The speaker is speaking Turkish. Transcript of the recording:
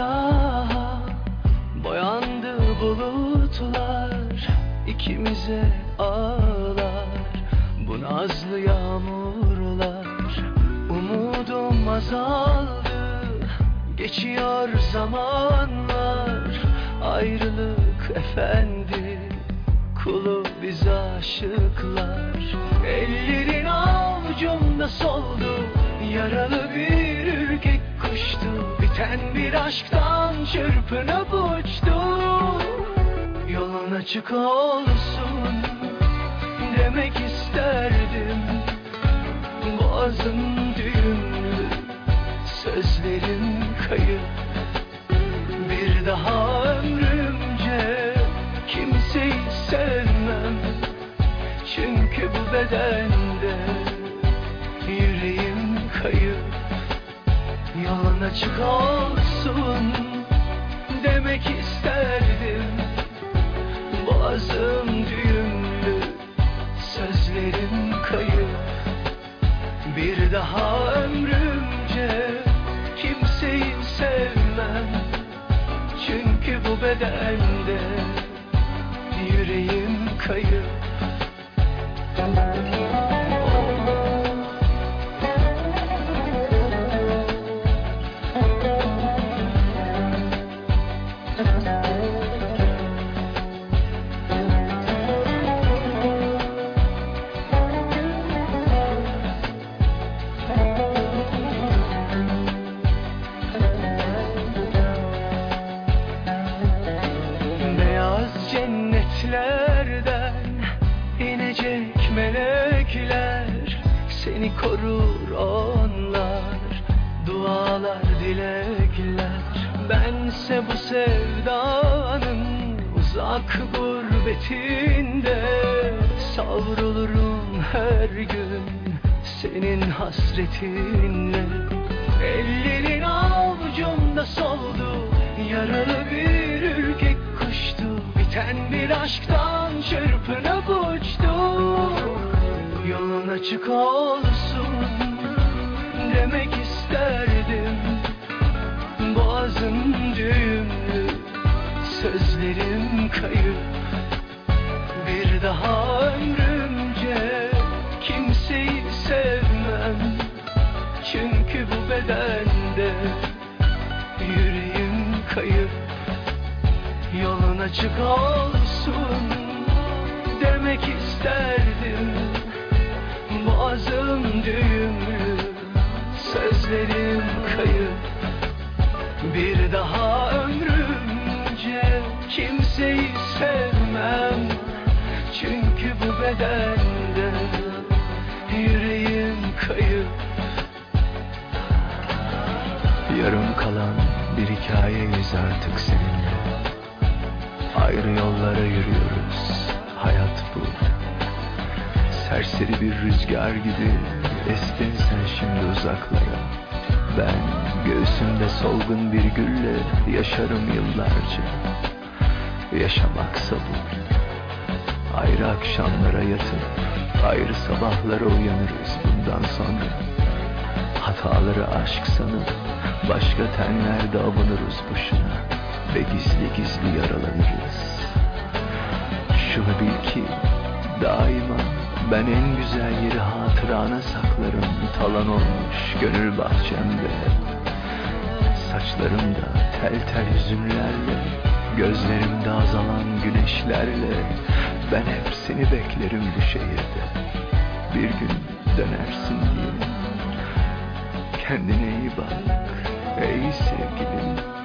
Siyah Boyandı bulutlar ikimize ağlar. Bu nazlı yağmurlar Umudum azaldı. Geçiyor zamanlar Ayrılık efendi. Kulu biz aşıklar. Ellerin avucumda soldu Yaralı Biten bir aşktan çırpınıp uçtu Yolun açık olsun Demek isterdim. Boğazım düğümlü Sözlerim kayıp. Bir daha ömrümce Kimseyi sevmem. Çünkü bu bedende Yüreğim kayıp. Yolun açık olsun Yüreğim kayıp Seni korur onlar. Dualar dilekler. Bense bu sevdanın uzak gurbetinde. Savrulurum her gün senin hasretinle. Ellerin avucumda soldu Yaralı bir ürkek kuştu. Biten bir aşktan uçtu Yolun açık olsun Demek isterdim. Boğazım düğümlü Sözlerim kayıp. Bir daha ömrümce Kimseyi sevmem. Çünkü bu bedende yüreğim kayıp. Yolun açık olsun bu bedende yüreğim kayıp. Yarım kalan bir hikayeyiz artık seninle. Ayrı yollara yürüyoruz Hayat bu. Serseri bir rüzgar gibi Estin sen şimdi uzaklara. Ben göğsümde solgun bir gülle Yaşarım yıllarca. Yaşamaksa bu Ayrı akşamlara yatıp Ayrı sabahlara uyanırız bundan sonra. Hataları aşk sanıp Başka tenlerde avunuruz boşuna Ve gizli gizli yaralanırız. Şunu bil ki Daima ben en güzel yeri hatırana saklarım. Talan olmuş gönül bahçemde. Saçlarımda tel tel hüzünlerle Gözlerimde azalan güneşlerle Ben hep seni beklerim bu şehirde. Bir gün dönersin diye. Kendine iyi bak ey sevgilim